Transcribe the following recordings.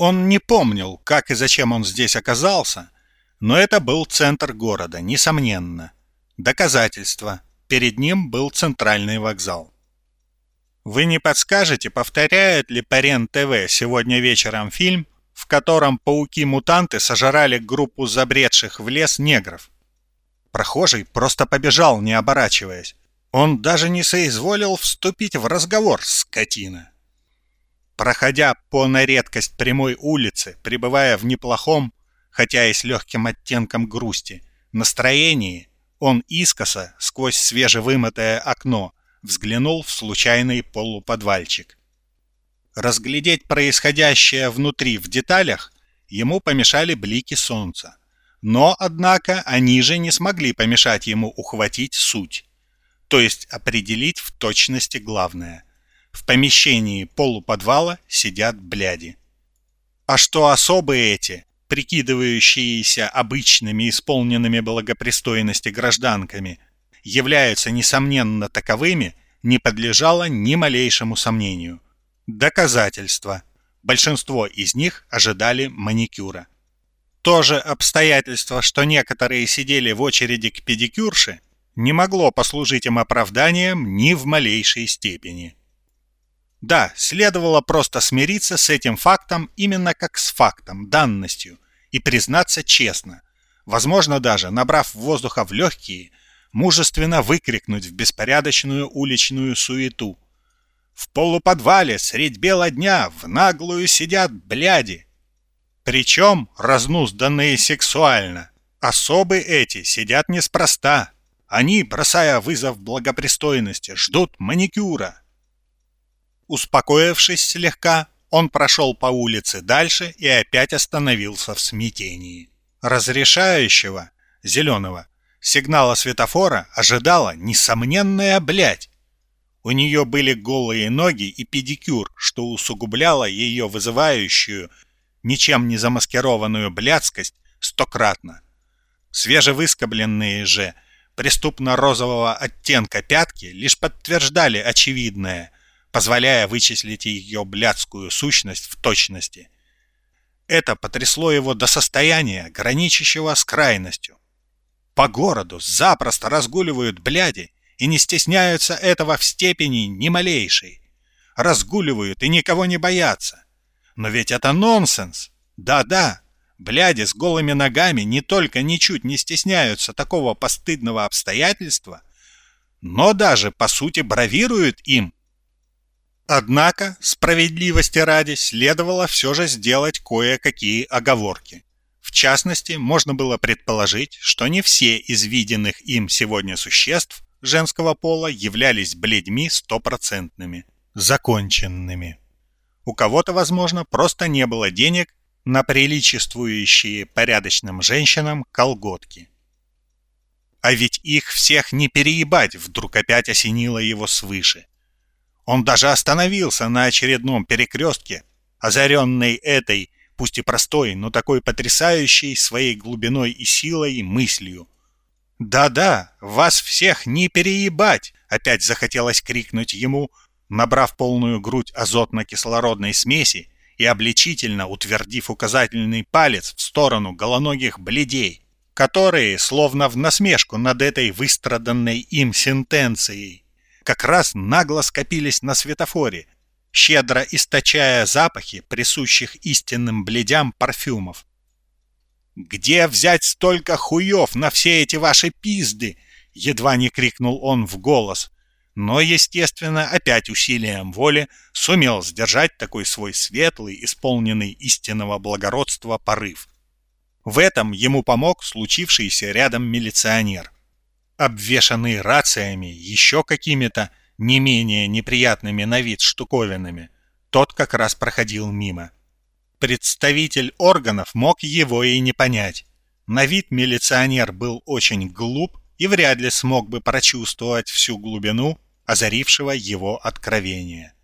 Он не помнил, как и зачем он здесь оказался, но это был центр города, несомненно. Доказательство. Перед ним был центральный вокзал. Вы не подскажете, повторяет ли Парен ТВ сегодня вечером фильм, в котором пауки-мутанты сожрали группу забредших в лес негров? Прохожий просто побежал, не оборачиваясь. Он даже не соизволил вступить в разговор, скотина. Проходя по на редкость прямой улице, пребывая в неплохом, хотя и с легким оттенком грусти, настроении, он искоса, сквозь свежевымытое окно, взглянул в случайный полуподвальчик. Разглядеть происходящее внутри в деталях ему помешали блики солнца. Но, однако, они же не смогли помешать ему ухватить суть, то есть определить в точности главное – в помещении полуподвала сидят бляди. А что особые эти, прикидывающиеся обычными исполненными благопристойности гражданками, являются, несомненно, таковыми, не подлежало ни малейшему сомнению. Доказательства. Большинство из них ожидали маникюра. То же обстоятельство, что некоторые сидели в очереди к педикюрше, не могло послужить им оправданием ни в малейшей степени. Да, следовало просто смириться с этим фактом именно как с фактом, данностью, и признаться честно. Возможно даже, набрав воздуха в легкие, мужественно выкрикнуть в беспорядочную уличную суету. В полуподвале средь бела дня в наглую сидят бляди. Причем разнузданные сексуально. Особы эти сидят неспроста. Они, бросая вызов благопристойности, ждут маникюра, Успокоившись слегка, он прошел по улице дальше и опять остановился в смятении. Разрешающего, зеленого, сигнала светофора ожидала несомненная блядь. У нее были голые ноги и педикюр, что усугубляло ее вызывающую, ничем не замаскированную блядскость стократно. Свежевыскобленные же, преступно-розового оттенка пятки лишь подтверждали очевидное – позволяя вычислить ее блядскую сущность в точности. Это потрясло его до состояния, граничащего с крайностью. По городу запросто разгуливают бляди и не стесняются этого в степени ни малейшей. Разгуливают и никого не боятся. Но ведь это нонсенс. Да-да, бляди с голыми ногами не только ничуть не стесняются такого постыдного обстоятельства, но даже, по сути, бравируют им Однако, справедливости ради, следовало все же сделать кое-какие оговорки. В частности, можно было предположить, что не все из виденных им сегодня существ женского пола являлись бледьми стопроцентными, законченными. У кого-то, возможно, просто не было денег на приличествующие порядочным женщинам колготки. А ведь их всех не переебать, вдруг опять осенило его свыше. Он даже остановился на очередном перекрестке, озаренный этой, пусть и простой, но такой потрясающей своей глубиной и силой мыслью. «Да-да, вас всех не переебать!» — опять захотелось крикнуть ему, набрав полную грудь азотно-кислородной смеси и обличительно утвердив указательный палец в сторону голоногих бледей, которые, словно в насмешку над этой выстраданной им сентенцией, как раз нагло скопились на светофоре, щедро источая запахи, присущих истинным бледям парфюмов. «Где взять столько хуев на все эти ваши пизды?» — едва не крикнул он в голос, но, естественно, опять усилием воли сумел сдержать такой свой светлый, исполненный истинного благородства порыв. В этом ему помог случившийся рядом милиционер — обвешанный рациями, еще какими-то не менее неприятными на вид штуковинами, тот как раз проходил мимо. Представитель органов мог его и не понять. На вид милиционер был очень глуп и вряд ли смог бы прочувствовать всю глубину озарившего его откровения.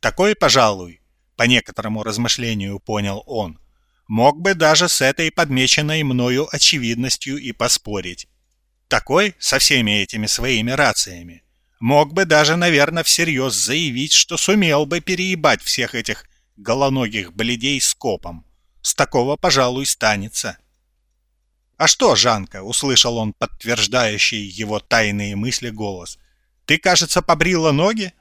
Такой, пожалуй, по некоторому размышлению понял он, мог бы даже с этой подмеченной мною очевидностью и поспорить. Такой, со всеми этими своими рациями, мог бы даже, наверное, всерьез заявить, что сумел бы переебать всех этих голоногих бледей скопом. С такого, пожалуй, станется. «А что, Жанка?» — услышал он подтверждающий его тайные мысли голос. «Ты, кажется, побрила ноги?»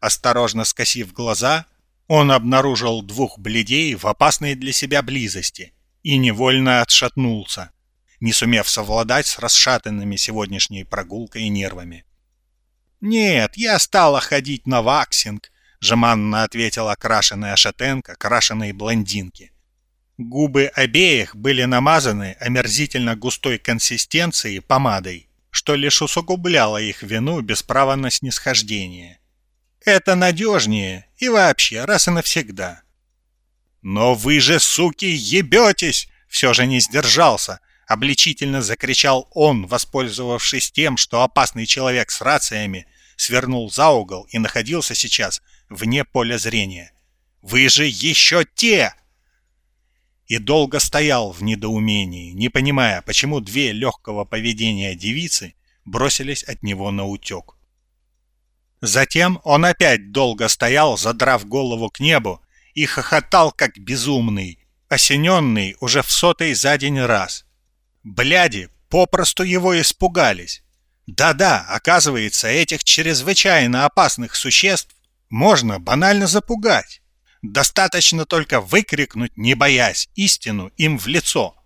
Осторожно скосив глаза, он обнаружил двух бледей в опасной для себя близости и невольно отшатнулся, не сумев совладать с расшатанными сегодняшней прогулкой нервами. «Нет, я стала ходить на ваксинг», — жеманно ответила крашеная шатенка крашеной блондинки. Губы обеих были намазаны омерзительно густой консистенцией помадой, что лишь усугубляло их вину без права на снисхождение. Это надежнее и вообще раз и навсегда. «Но вы же, суки, ебетесь!» Все же не сдержался. Обличительно закричал он, воспользовавшись тем, что опасный человек с рациями свернул за угол и находился сейчас вне поля зрения. «Вы же еще те!» И долго стоял в недоумении, не понимая, почему две легкого поведения девицы бросились от него на утек. Затем он опять долго стоял, задрав голову к небу, и хохотал, как безумный, осененный уже в сотый за день раз. Бляди попросту его испугались. Да-да, оказывается, этих чрезвычайно опасных существ можно банально запугать. Достаточно только выкрикнуть, не боясь, истину им в лицо.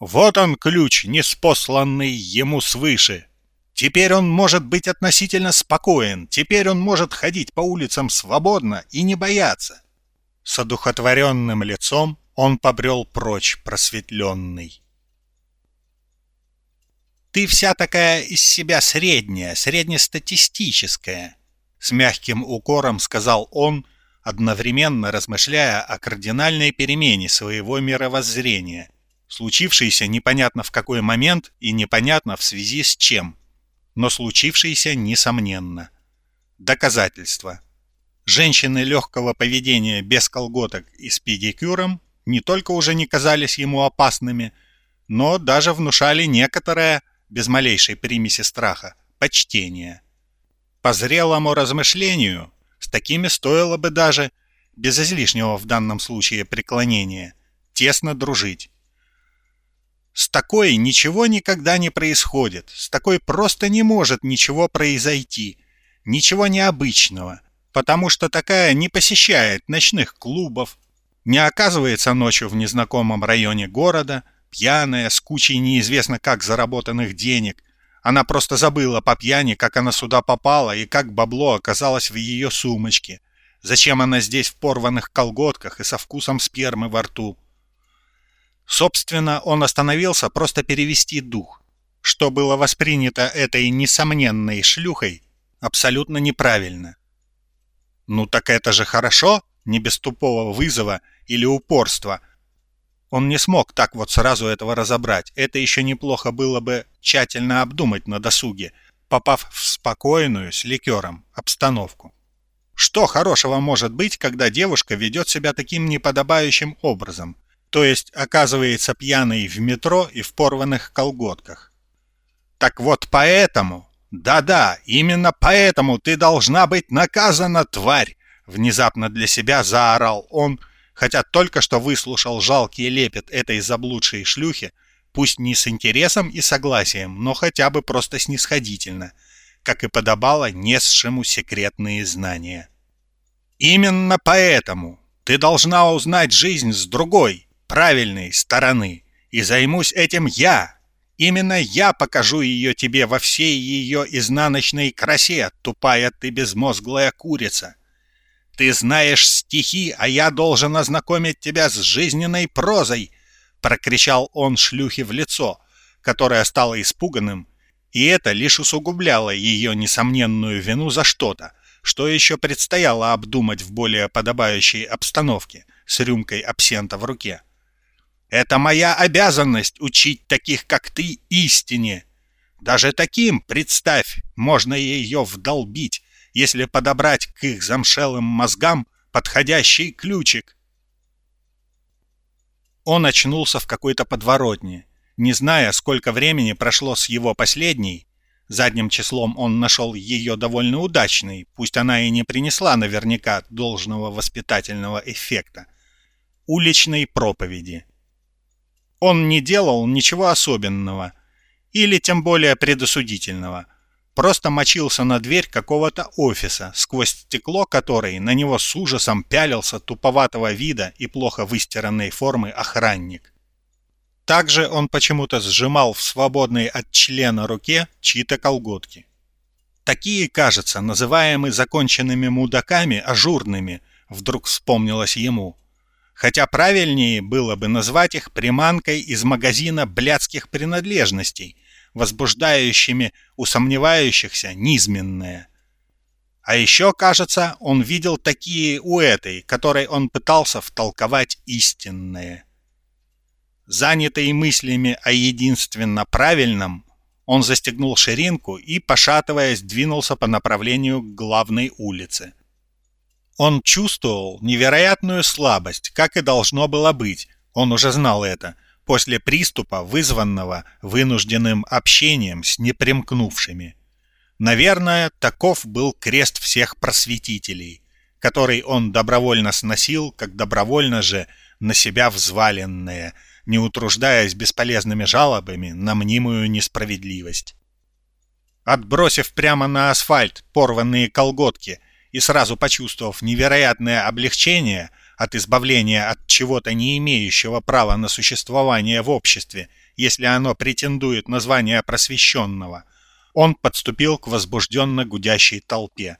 Вот он ключ, неспосланный ему свыше. Теперь он может быть относительно спокоен, теперь он может ходить по улицам свободно и не бояться. С одухотворенным лицом он побрел прочь, просветленный. «Ты вся такая из себя средняя, среднестатистическая», с мягким укором сказал он, одновременно размышляя о кардинальной перемене своего мировоззрения, случившейся непонятно в какой момент и непонятно в связи с чем – но случившееся несомненно. Доказательства. Женщины легкого поведения без колготок и с педикюром не только уже не казались ему опасными, но даже внушали некоторое, без малейшей примеси страха, почтение. По зрелому размышлению, с такими стоило бы даже, без излишнего в данном случае преклонения, тесно дружить. С такой ничего никогда не происходит, с такой просто не может ничего произойти, ничего необычного, потому что такая не посещает ночных клубов, не оказывается ночью в незнакомом районе города, пьяная, с кучей неизвестно как заработанных денег. Она просто забыла по пьяни, как она сюда попала и как бабло оказалось в ее сумочке. Зачем она здесь в порванных колготках и со вкусом спермы во рту? Собственно, он остановился просто перевести дух, что было воспринято этой несомненной шлюхой абсолютно неправильно. Ну так это же хорошо, не без тупого вызова или упорства. Он не смог так вот сразу этого разобрать. Это еще неплохо было бы тщательно обдумать на досуге, попав в спокойную с ликером обстановку. Что хорошего может быть, когда девушка ведет себя таким неподобающим образом? то есть оказывается пьяный в метро и в порванных колготках. Так вот поэтому, да-да, именно поэтому ты должна быть наказана, тварь, внезапно для себя заорал он, хотя только что выслушал жалкий лепет этой заблудшей шлюхи, пусть не с интересом и согласием, но хотя бы просто снисходительно, как и подобало несшему секретные знания. Именно поэтому ты должна узнать жизнь с другой, правильной стороны, и займусь этим я. Именно я покажу ее тебе во всей ее изнаночной красе, тупая ты безмозглая курица. Ты знаешь стихи, а я должен ознакомить тебя с жизненной прозой, прокричал он шлюхе в лицо, которое стало испуганным, и это лишь усугубляло ее несомненную вину за что-то, что еще предстояло обдумать в более подобающей обстановке с рюмкой абсента в руке. Это моя обязанность учить таких, как ты, истине. Даже таким, представь, можно ее вдолбить, если подобрать к их замшелым мозгам подходящий ключик. Он очнулся в какой-то подворотне, не зная, сколько времени прошло с его последней. Задним числом он нашел ее довольно удачной, пусть она и не принесла наверняка должного воспитательного эффекта – уличной проповеди. Он не делал ничего особенного или тем более предосудительного. Просто мочился на дверь какого-то офиса, сквозь стекло которой на него с ужасом пялился туповатого вида и плохо выстиранной формы охранник. Также он почему-то сжимал в свободной от члена руке чьи-то колготки. Такие, кажется, называемые законченными мудаками ажурными, вдруг вспомнилось ему. Хотя правильнее было бы назвать их приманкой из магазина блядских принадлежностей, возбуждающими у сомневающихся низменное. А еще, кажется, он видел такие у этой, которой он пытался втолковать истинное. Занятый мыслями о единственно правильном, он застегнул ширинку и, пошатываясь, двинулся по направлению к главной улице. Он чувствовал невероятную слабость, как и должно было быть, он уже знал это, после приступа, вызванного вынужденным общением с непримкнувшими. Наверное, таков был крест всех просветителей, который он добровольно сносил, как добровольно же на себя взваленное – не утруждаясь бесполезными жалобами на мнимую несправедливость. Отбросив прямо на асфальт порванные колготки и сразу почувствовав невероятное облегчение от избавления от чего-то не имеющего права на существование в обществе, если оно претендует на звание просвещенного, он подступил к возбужденно гудящей толпе.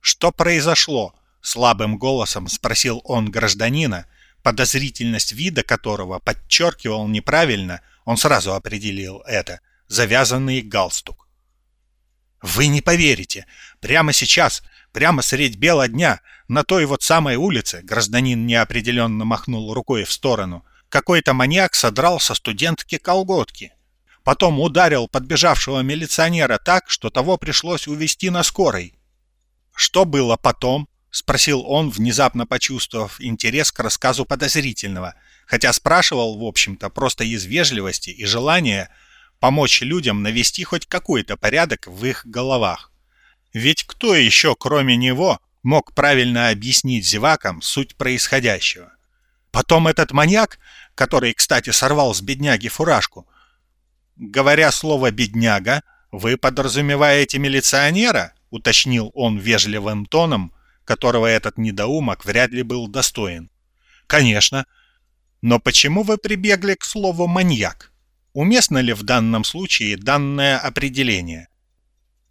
«Что произошло?» — слабым голосом спросил он гражданина, подозрительность вида которого подчеркивал неправильно, он сразу определил это, завязанный галстук. «Вы не поверите! Прямо сейчас, прямо средь бела дня, на той вот самой улице, гражданин неопределенно махнул рукой в сторону, какой-то маньяк содрал со студентки колготки. Потом ударил подбежавшего милиционера так, что того пришлось увезти на скорой. Что было потом, — спросил он, внезапно почувствовав интерес к рассказу подозрительного, хотя спрашивал, в общем-то, просто из вежливости и желания помочь людям навести хоть какой-то порядок в их головах. Ведь кто еще, кроме него, мог правильно объяснить зевакам суть происходящего? Потом этот маньяк, который, кстати, сорвал с бедняги фуражку. Говоря слово «бедняга», вы подразумеваете милиционера? — уточнил он вежливым тоном, которого этот недоумок вряд ли был достоин. Конечно. Но почему вы прибегли к слову «маньяк»? Уместно ли в данном случае данное определение?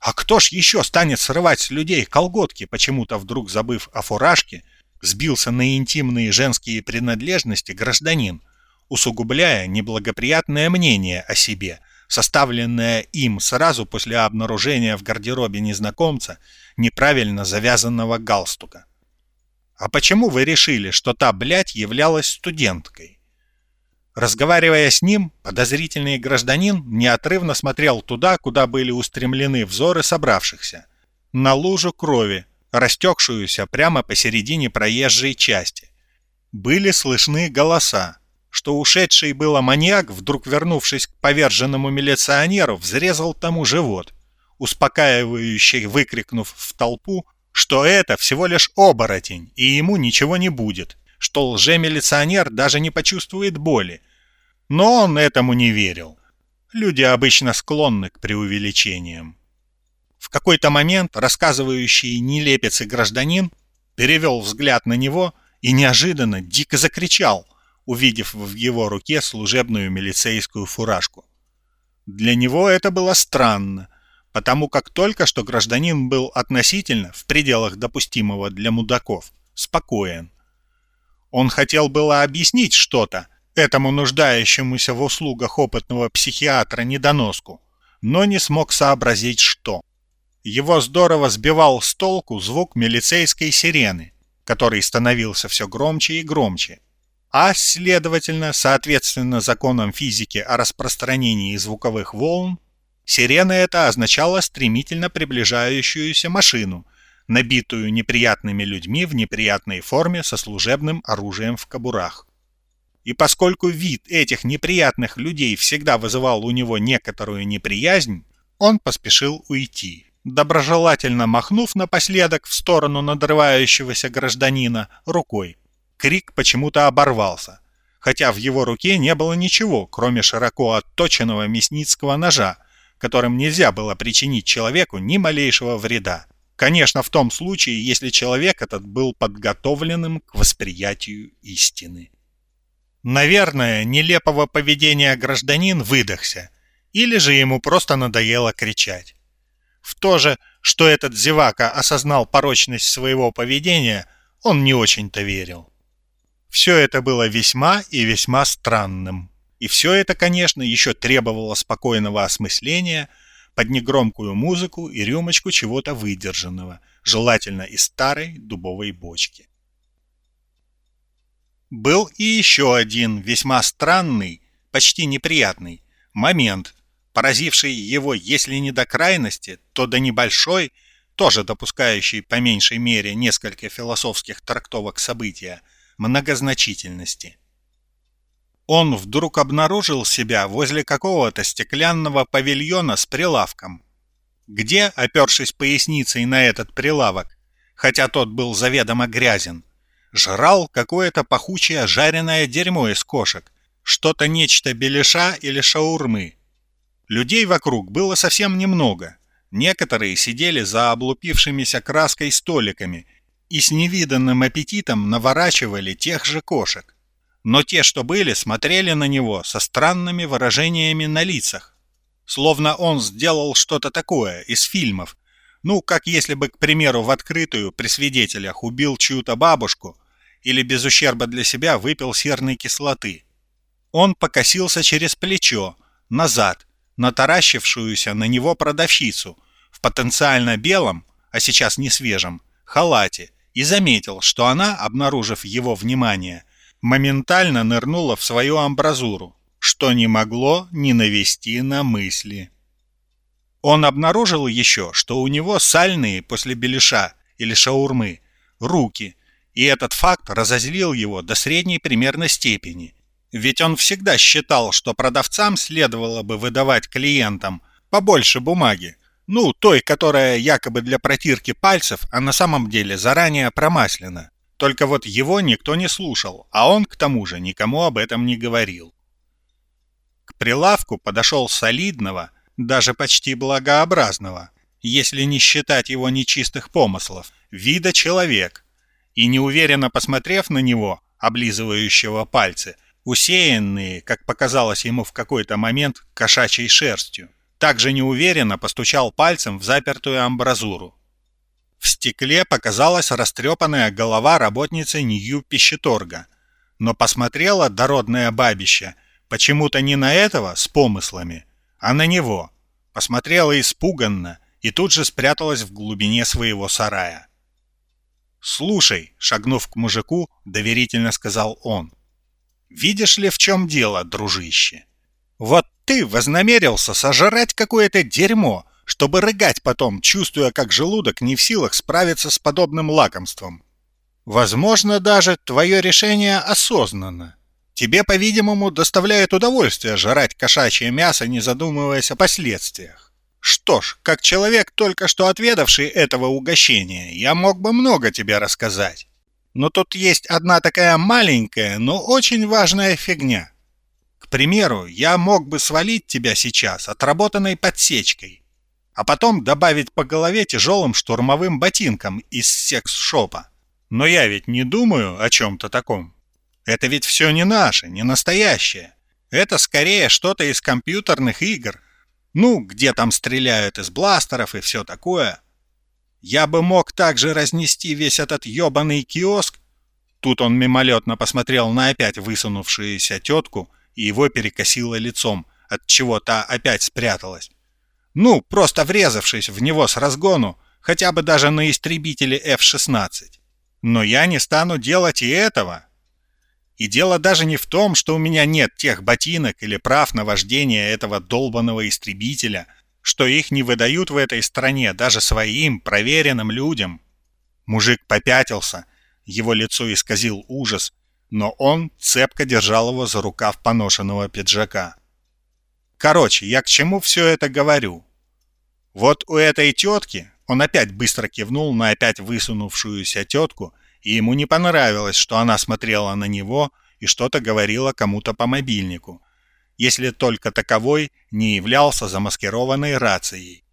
А кто ж еще станет срывать с людей колготки, почему-то вдруг забыв о фуражке, сбился на интимные женские принадлежности гражданин, усугубляя неблагоприятное мнение о себе – составленная им сразу после обнаружения в гардеробе незнакомца неправильно завязанного галстука. «А почему вы решили, что та блядь являлась студенткой?» Разговаривая с ним, подозрительный гражданин неотрывно смотрел туда, куда были устремлены взоры собравшихся. На лужу крови, растекшуюся прямо посередине проезжей части. Были слышны голоса что ушедший было маньяк, вдруг вернувшись к поверженному милиционеру, взрезал тому живот, успокаивающий выкрикнув в толпу, что это всего лишь оборотень, и ему ничего не будет, что лже-милиционер даже не почувствует боли. Но он этому не верил. Люди обычно склонны к преувеличениям. В какой-то момент рассказывающий нелепец и гражданин перевел взгляд на него и неожиданно дико закричал – увидев в его руке служебную милицейскую фуражку. Для него это было странно, потому как только что гражданин был относительно, в пределах допустимого для мудаков, спокоен. Он хотел было объяснить что-то этому нуждающемуся в услугах опытного психиатра недоноску, но не смог сообразить что. Его здорово сбивал с толку звук милицейской сирены, который становился все громче и громче, а, следовательно, соответственно законам физики о распространении звуковых волн, сирена эта означала стремительно приближающуюся машину, набитую неприятными людьми в неприятной форме со служебным оружием в кобурах. И поскольку вид этих неприятных людей всегда вызывал у него некоторую неприязнь, он поспешил уйти, доброжелательно махнув напоследок в сторону надрывающегося гражданина рукой крик почему-то оборвался, хотя в его руке не было ничего, кроме широко отточенного мясницкого ножа, которым нельзя было причинить человеку ни малейшего вреда. Конечно, в том случае, если человек этот был подготовленным к восприятию истины. Наверное, нелепого поведения гражданин выдохся, или же ему просто надоело кричать. В то же, что этот зевака осознал порочность своего поведения, он не очень-то верил. Все это было весьма и весьма странным. И все это, конечно, еще требовало спокойного осмысления – под негромкую музыку и рюмочку чего-то выдержанного, желательно из старой дубовой бочки. Был и еще один весьма странный, почти неприятный момент, поразивший его, если не до крайности, то до небольшой, тоже допускающий по меньшей мере несколько философских трактовок события, многозначительности – он вдруг обнаружил себя возле какого-то стеклянного павильона с прилавком, где, опершись поясницей на этот прилавок, хотя тот был заведомо грязен, жрал какое-то пахучее жареное дерьмо из кошек, что-то нечто беляша или шаурмы. Людей вокруг было совсем немного. Некоторые сидели за облупившимися краской столиками и с невиданным аппетитом наворачивали тех же кошек но те, что были, смотрели на него со странными выражениями на лицах. Словно он сделал что-то такое из фильмов. Ну, как если бы, к примеру, в открытую при свидетелях убил чью-то бабушку или без ущерба для себя выпил серной кислоты. Он покосился через плечо, назад, на таращившуюся на него продавщицу в потенциально белом, а сейчас не свежем, халате и заметил, что она, обнаружив его внимание, моментально нырнула в свою амбразуру, что не могло не навести на мысли. Он обнаружил еще, что у него сальные после беляша или шаурмы руки, и этот факт разозлил его до средней примерно степени. Ведь он всегда считал, что продавцам следовало бы выдавать клиентам побольше бумаги, ну, той, которая якобы для протирки пальцев, а на самом деле заранее промаслена. Только вот его никто не слушал, а он, к тому же, никому об этом не говорил. К прилавку подошел солидного, даже почти благообразного, если не считать его нечистых помыслов, вида человек, и неуверенно посмотрев на него, облизывающего пальцы, усеянные, как показалось ему в какой-то момент, кошачьей шерстью, также неуверенно постучал пальцем в запертую амбразуру. В стекле показалась растрепанная голова работницы Нью-Пищеторга. Но посмотрела дородное бабище почему-то не на этого с помыслами, а на него. Посмотрела испуганно и тут же спряталась в глубине своего сарая. «Слушай», — шагнув к мужику, доверительно сказал он, — «видишь ли, в чем дело, дружище? Вот ты вознамерился сожрать какое-то дерьмо, чтобы рыгать потом, чувствуя, как желудок не в силах справиться с подобным лакомством. Возможно, даже твое решение осознанно. Тебе, по-видимому, доставляет удовольствие жрать кошачье мясо, не задумываясь о последствиях. Что ж, как человек, только что отведавший этого угощения, я мог бы много тебе рассказать. Но тут есть одна такая маленькая, но очень важная фигня. К примеру, я мог бы свалить тебя сейчас отработанной подсечкой, а потом добавить по голове тяжелым штурмовым ботинком из секс-шопа. Но я ведь не думаю о чем-то таком. Это ведь все не наше, не настоящее. Это скорее что-то из компьютерных игр. Ну, где там стреляют из бластеров и все такое. Я бы мог также разнести весь этот ебаный киоск. Тут он мимолетно посмотрел на опять высунувшуюся тетку, и его перекосило лицом, от чего та опять спряталась. Ну, просто врезавшись в него с разгону, хотя бы даже на истребителе F-16. Но я не стану делать и этого. И дело даже не в том, что у меня нет тех ботинок или прав на вождение этого долбанного истребителя, что их не выдают в этой стране даже своим проверенным людям. Мужик попятился, его лицо исказил ужас, но он цепко держал его за рукав поношенного пиджака. Короче, я к чему все это говорю? Вот у этой тетки, он опять быстро кивнул на опять высунувшуюся тетку, и ему не понравилось, что она смотрела на него и что-то говорила кому-то по мобильнику, если только таковой не являлся замаскированной рацией.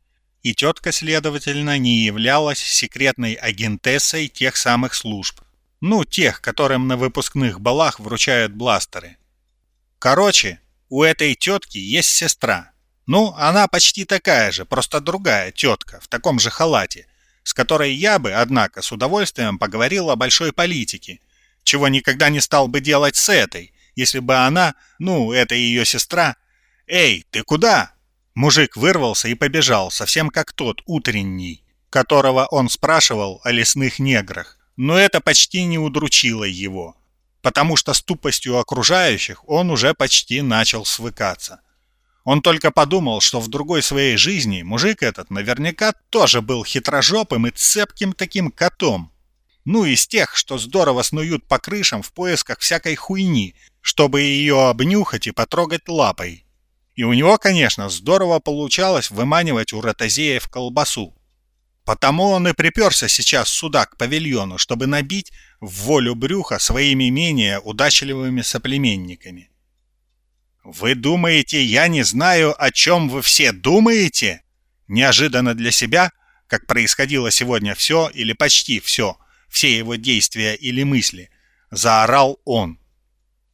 И тетка, следовательно, не являлась секретной агентессой тех самых служб, ну, тех, которым на выпускных балах вручают бластеры. Короче, у этой тетки есть сестра. Ну, она почти такая же, просто другая тетка, в таком же халате, с которой я бы, однако, с удовольствием поговорил о большой политике, чего никогда не стал бы делать с этой, если бы она, ну, это ее сестра... «Эй, ты куда?» Мужик вырвался и побежал, совсем как тот утренний, которого он спрашивал о лесных неграх но это почти не удручило его, потому что с тупостью окружающих он уже почти начал свыкаться. Он только подумал, что в другой своей жизни мужик этот наверняка тоже был хитрожопым и цепким таким котом. Ну, из тех, что здорово снуют по крышам в поисках всякой хуйни, чтобы ее обнюхать и потрогать лапой. И у него, конечно, здорово получалось выманивать у ротозеев колбасу. Потому он и приперся сейчас сюда, к павильону, чтобы набить в волю брюха своими менее удачливыми соплеменниками. «Вы думаете, я не знаю, о чем вы все думаете?» Неожиданно для себя, как происходило сегодня все или почти все, все его действия или мысли, заорал он.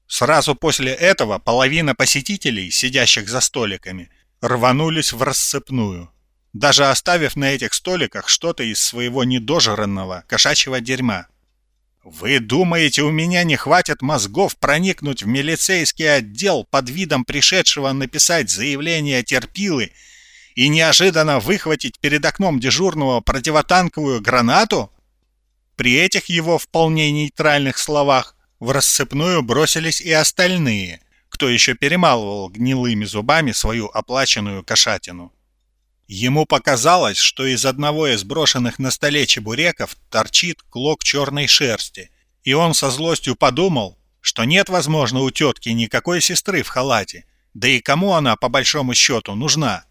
Сразу после этого половина посетителей, сидящих за столиками, рванулись в рассыпную даже оставив на этих столиках что-то из своего недожранного кошачьего дерьма. «Вы думаете, у меня не хватит мозгов проникнуть в милицейский отдел под видом пришедшего написать заявление терпилы и неожиданно выхватить перед окном дежурного противотанковую гранату?» При этих его вполне нейтральных словах в рассыпную бросились и остальные, кто еще перемалывал гнилыми зубами свою оплаченную кошатину. Ему показалось, что из одного из брошенных на столе чебуреков торчит клок черной шерсти, и он со злостью подумал, что нет, возможно, у тетки никакой сестры в халате, да и кому она, по большому счету, нужна.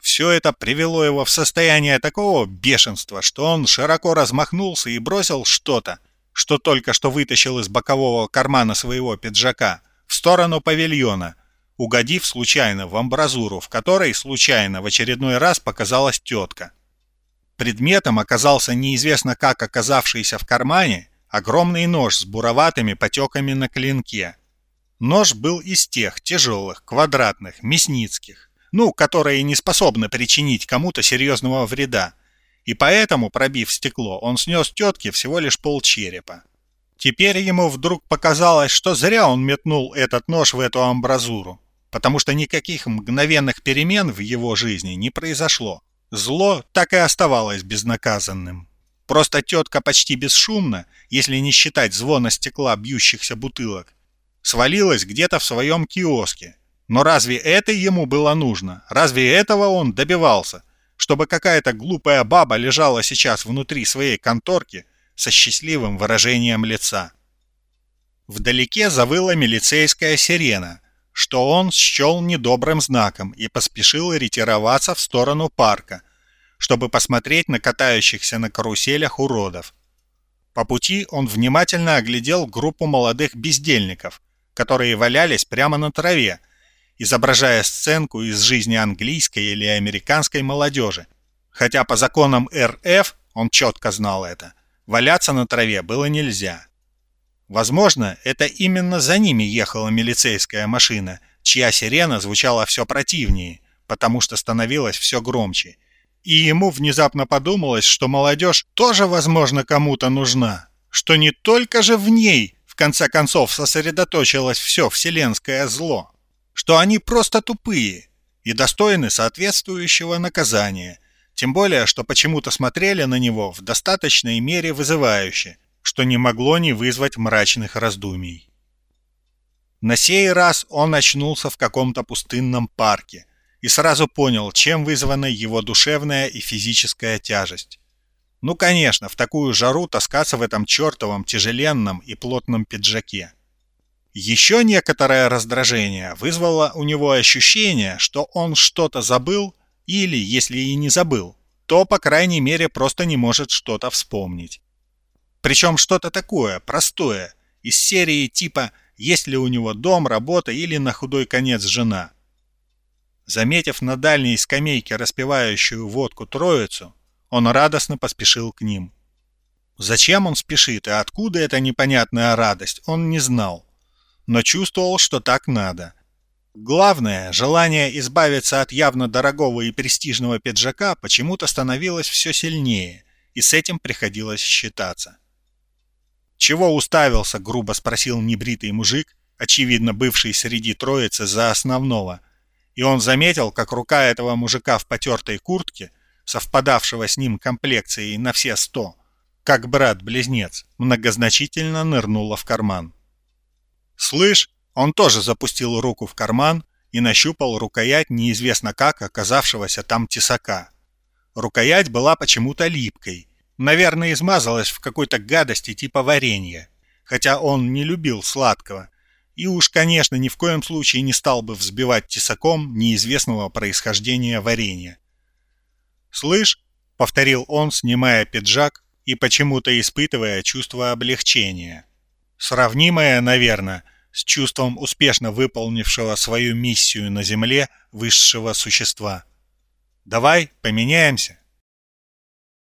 Все это привело его в состояние такого бешенства, что он широко размахнулся и бросил что-то, что только что вытащил из бокового кармана своего пиджака, в сторону павильона, угодив случайно в амбразуру, в которой случайно в очередной раз показалась тетка. Предметом оказался неизвестно как оказавшийся в кармане огромный нож с буроватыми потеками на клинке. Нож был из тех тяжелых, квадратных, мясницких, ну, которые не способны причинить кому-то серьезного вреда, и поэтому, пробив стекло, он снес тетке всего лишь полчерепа. Теперь ему вдруг показалось, что зря он метнул этот нож в эту амбразуру потому что никаких мгновенных перемен в его жизни не произошло. Зло так и оставалось безнаказанным. Просто тетка почти бесшумно, если не считать звона стекла бьющихся бутылок, свалилась где-то в своем киоске. Но разве это ему было нужно? Разве этого он добивался? Чтобы какая-то глупая баба лежала сейчас внутри своей конторки со счастливым выражением лица. Вдалеке завыла милицейская сирена – что он счел недобрым знаком и поспешил ретироваться в сторону парка, чтобы посмотреть на катающихся на каруселях уродов. По пути он внимательно оглядел группу молодых бездельников, которые валялись прямо на траве, изображая сценку из жизни английской или американской молодежи. Хотя по законам РФ, он четко знал это, валяться на траве было нельзя. Возможно, это именно за ними ехала милицейская машина, чья сирена звучала все противнее, потому что становилась все громче. И ему внезапно подумалось, что молодежь тоже, возможно, кому-то нужна, что не только же в ней, в конце концов, сосредоточилось все вселенское зло, что они просто тупые и достойны соответствующего наказания, тем более, что почему-то смотрели на него в достаточной мере вызывающе, что не могло не вызвать мрачных раздумий. На сей раз он очнулся в каком-то пустынном парке и сразу понял, чем вызвана его душевная и физическая тяжесть. Ну, конечно, в такую жару таскаться в этом чертовом тяжеленном и плотном пиджаке. Еще некоторое раздражение вызвало у него ощущение, что он что-то забыл или, если и не забыл, то, по крайней мере, просто не может что-то вспомнить. Причем что-то такое, простое, из серии типа «Есть ли у него дом, работа или на худой конец жена?». Заметив на дальней скамейке распивающую водку троицу, он радостно поспешил к ним. Зачем он спешит и откуда эта непонятная радость, он не знал, но чувствовал, что так надо. Главное, желание избавиться от явно дорогого и престижного пиджака почему-то становилось все сильнее, и с этим приходилось считаться. «Чего уставился?» — грубо спросил небритый мужик, очевидно бывший среди троицы за основного. И он заметил, как рука этого мужика в потертой куртке, совпадавшего с ним комплекцией на все сто, как брат-близнец, многозначительно нырнула в карман. «Слышь!» Он тоже запустил руку в карман и нащупал рукоять неизвестно как оказавшегося там тесака. Рукоять была почему-то липкой, Наверное, измазалась в какой-то гадости типа варенья. Хотя он не любил сладкого. И уж, конечно, ни в коем случае не стал бы взбивать тесаком неизвестного происхождения варенья. «Слышь», — повторил он, снимая пиджак и почему-то испытывая чувство облегчения. Сравнимое, наверное, с чувством успешно выполнившего свою миссию на Земле высшего существа. «Давай поменяемся».